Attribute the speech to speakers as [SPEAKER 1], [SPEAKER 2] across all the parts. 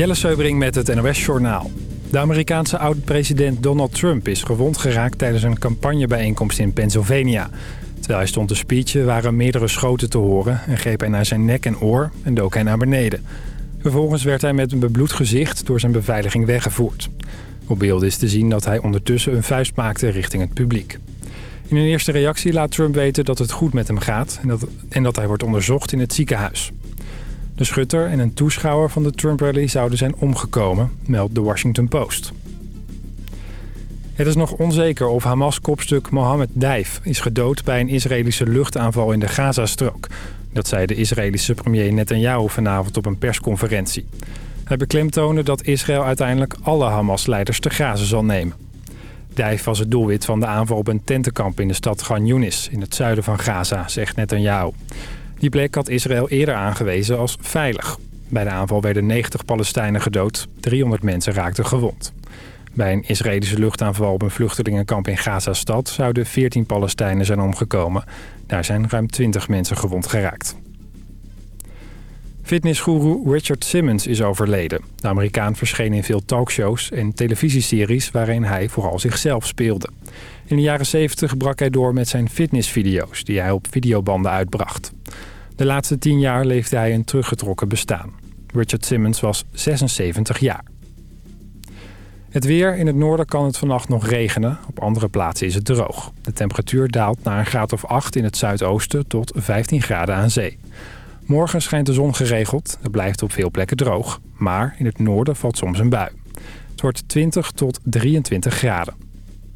[SPEAKER 1] Jelle Seubring met het NOS Journaal. De Amerikaanse oud-president Donald Trump is gewond geraakt tijdens een campagnebijeenkomst in Pennsylvania. Terwijl hij stond te speechen waren meerdere schoten te horen en greep hij naar zijn nek en oor en dook hij naar beneden. Vervolgens werd hij met een bebloed gezicht door zijn beveiliging weggevoerd. Op beelden is te zien dat hij ondertussen een vuist maakte richting het publiek. In een eerste reactie laat Trump weten dat het goed met hem gaat en dat, en dat hij wordt onderzocht in het ziekenhuis. De schutter en een toeschouwer van de Trump-rally zouden zijn omgekomen, meldt de Washington Post. Het is nog onzeker of Hamas-kopstuk Mohammed Dijf is gedood bij een Israëlische luchtaanval in de Gazastrook. Dat zei de Israëlische premier Netanyahu vanavond op een persconferentie. Hij beklemtoonde dat Israël uiteindelijk alle Hamas-leiders te grazen zal nemen. Dijf was het doelwit van de aanval op een tentenkamp in de stad Gan Yunis in het zuiden van Gaza, zegt Netanyahu. Die plek had Israël eerder aangewezen als veilig. Bij de aanval werden 90 Palestijnen gedood, 300 mensen raakten gewond. Bij een Israëlische luchtaanval op een vluchtelingenkamp in Gaza-stad... zouden 14 Palestijnen zijn omgekomen. Daar zijn ruim 20 mensen gewond geraakt. Fitnessguru Richard Simmons is overleden. De Amerikaan verscheen in veel talkshows en televisieseries... waarin hij vooral zichzelf speelde. In de jaren 70 brak hij door met zijn fitnessvideo's... die hij op videobanden uitbracht. De laatste tien jaar leefde hij een teruggetrokken bestaan. Richard Simmons was 76 jaar. Het weer. In het noorden kan het vannacht nog regenen. Op andere plaatsen is het droog. De temperatuur daalt naar een graad of 8 in het zuidoosten tot 15 graden aan zee. Morgen schijnt de zon geregeld. Het blijft op veel plekken droog. Maar in het noorden valt soms een bui. Het wordt 20 tot 23 graden.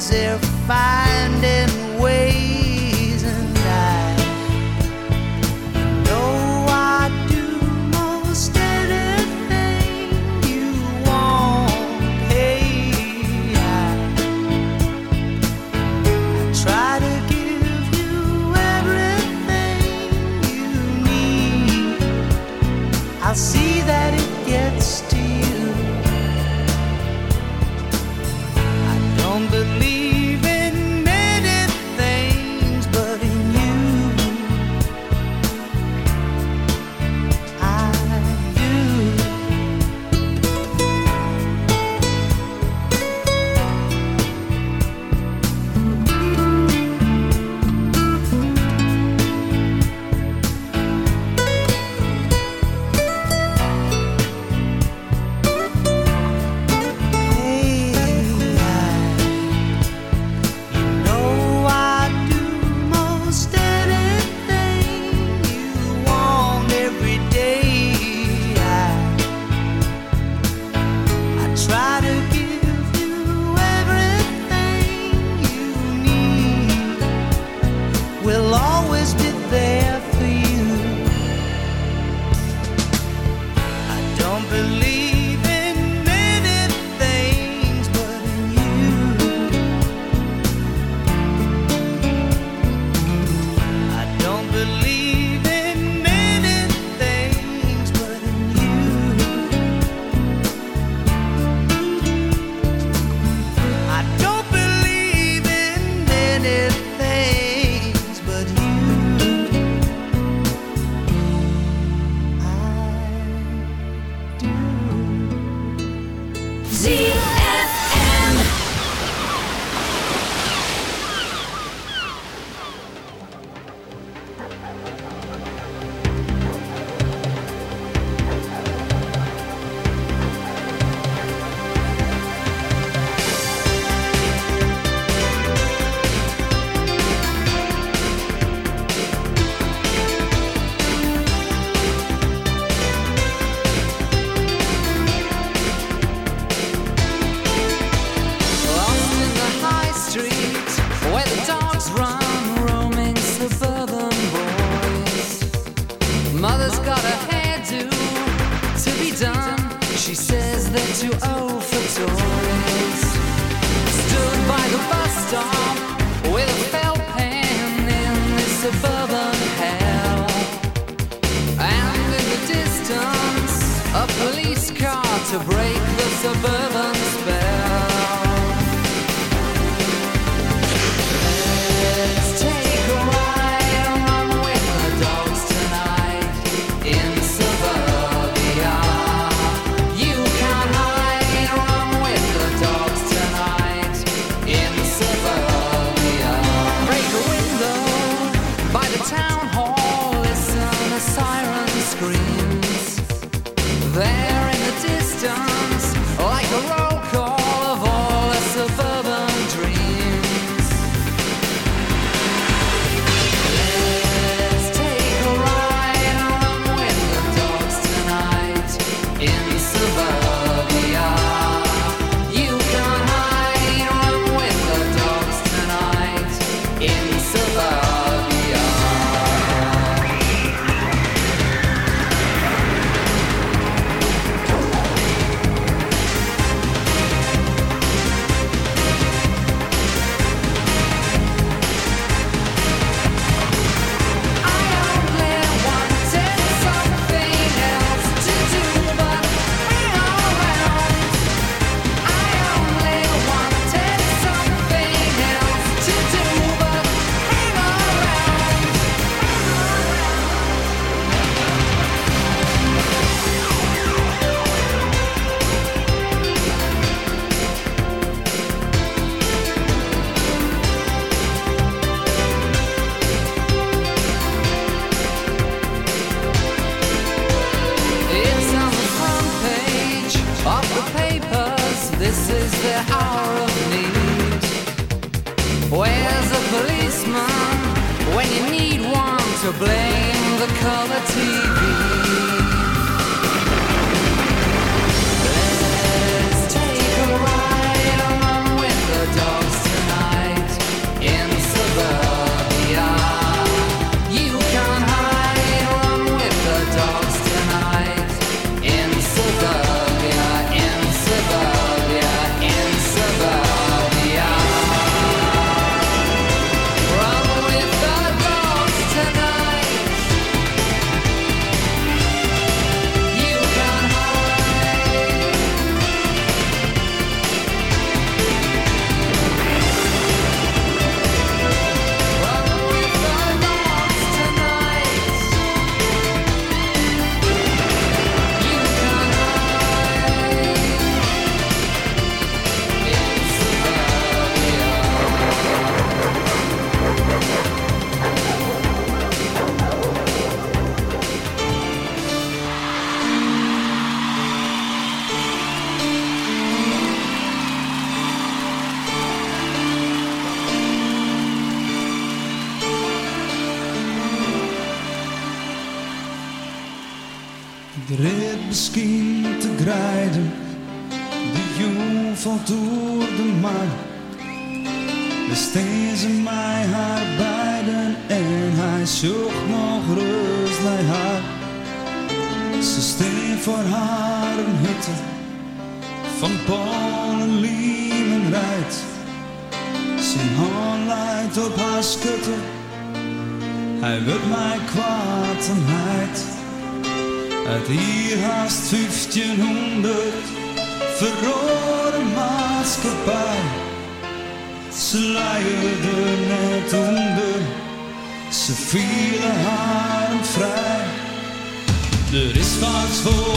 [SPEAKER 2] as if finding always be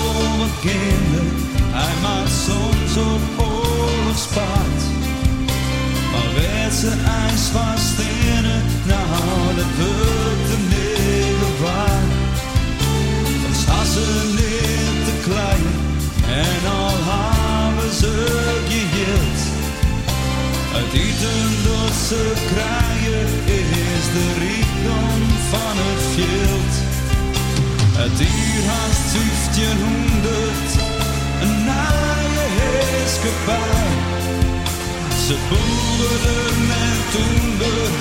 [SPEAKER 3] domme kinder hij maakt soms op oorlogspaard. Maar werd ze ijs van stenen, nou dat wordt de middel waard. Dan staan ze niet te klein en al hebben ze geheeld. Het eten dat ze krijgen is de rijkdom van het veld. Het uur haast 1500, een naaie heerskepaar. Ze boerden met toenden,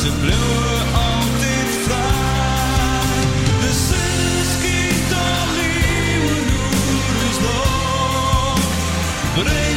[SPEAKER 3] ze bleven altijd vrij. De zon schiet al nieuwe Breed.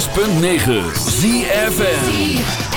[SPEAKER 4] 106.9 ZFN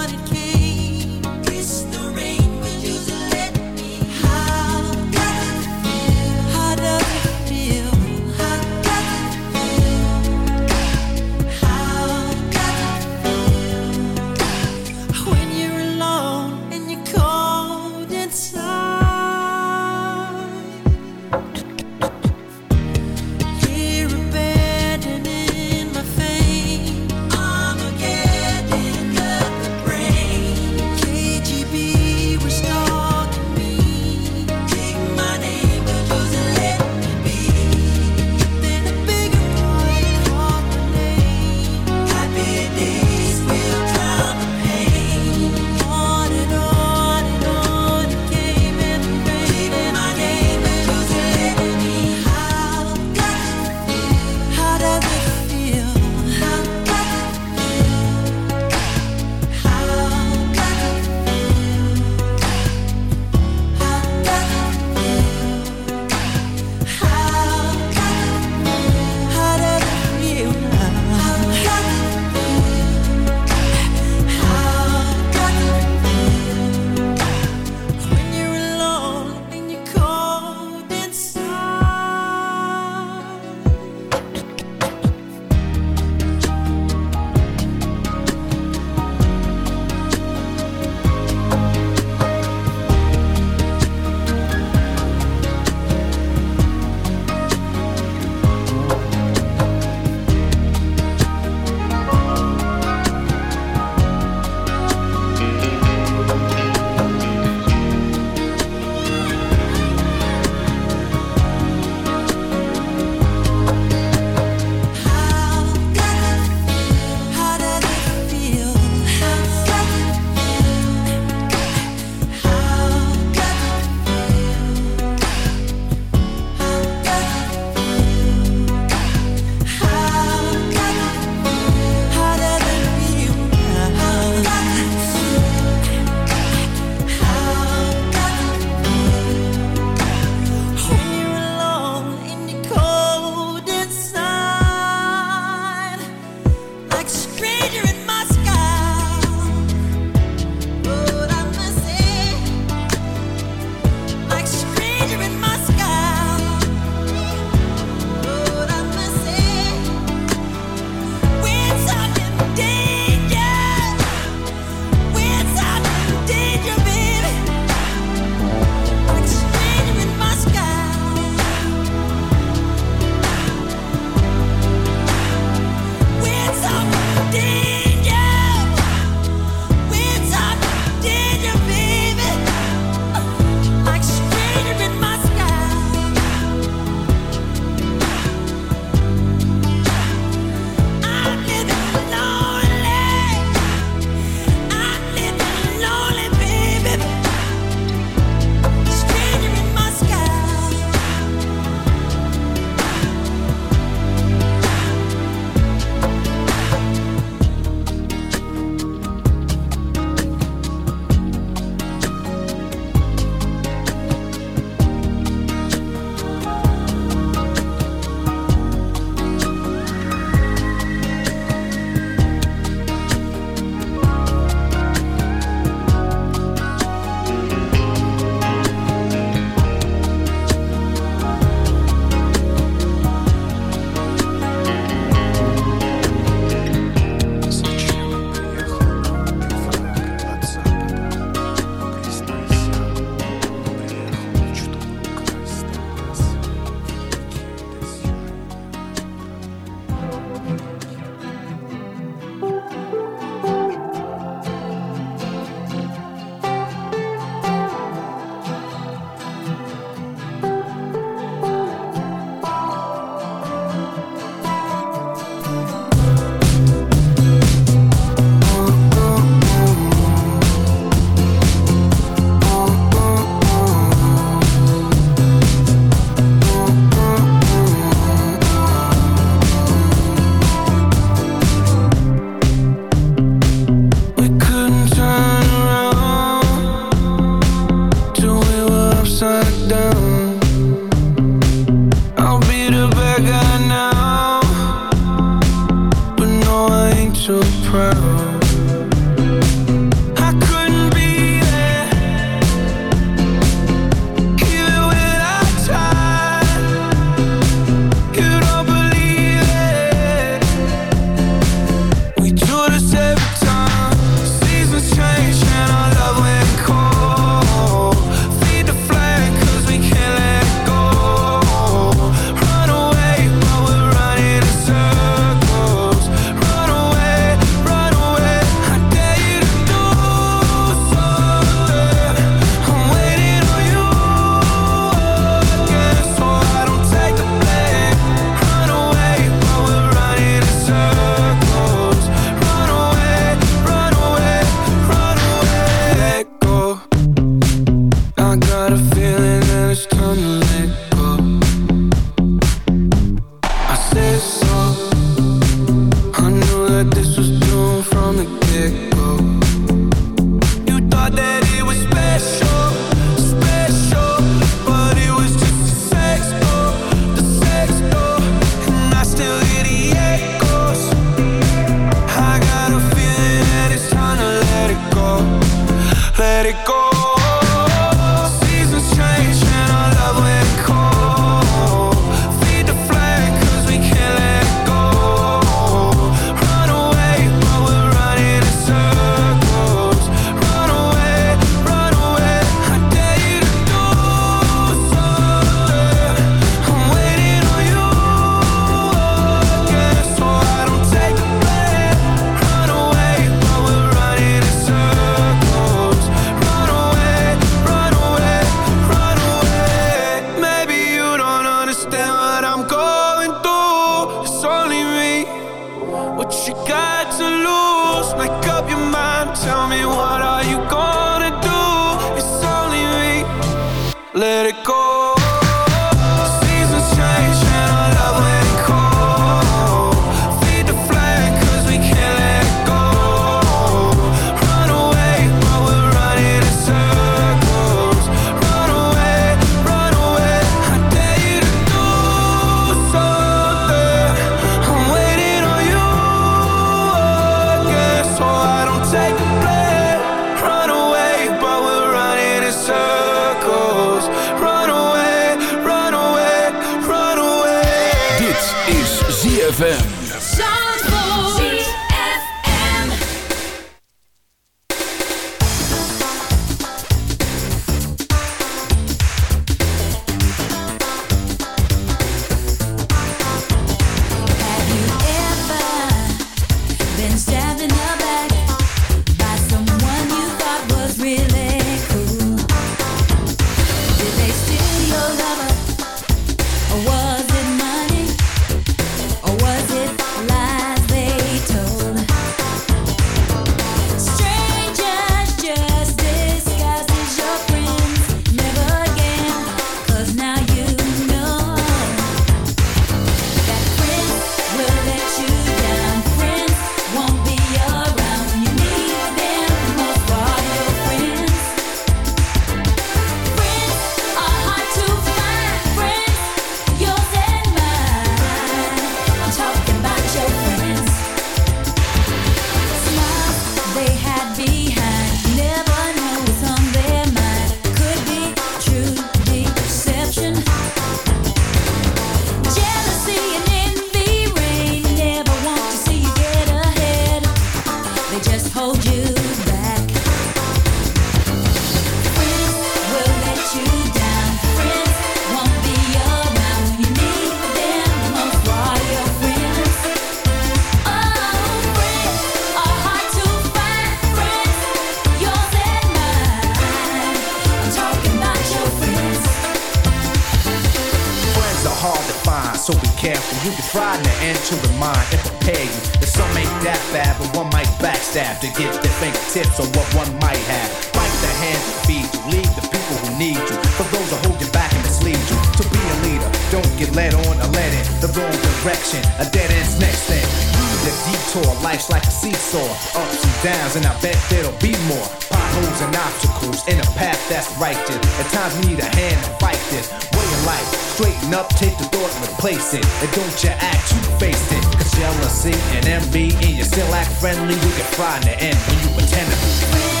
[SPEAKER 5] obstacles in a path that's righteous. At times we need a hand to fight this way of life. Straighten up, take the thought and replace it. And don't you act, you face it. Cause jealousy and envy, and you still act friendly, you can find the end when you pretend to be.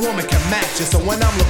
[SPEAKER 6] woman can match you. So when I'm looking.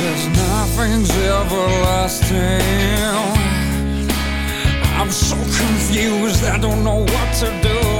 [SPEAKER 3] says nothing's everlasting. I'm so confused, I don't know what to do.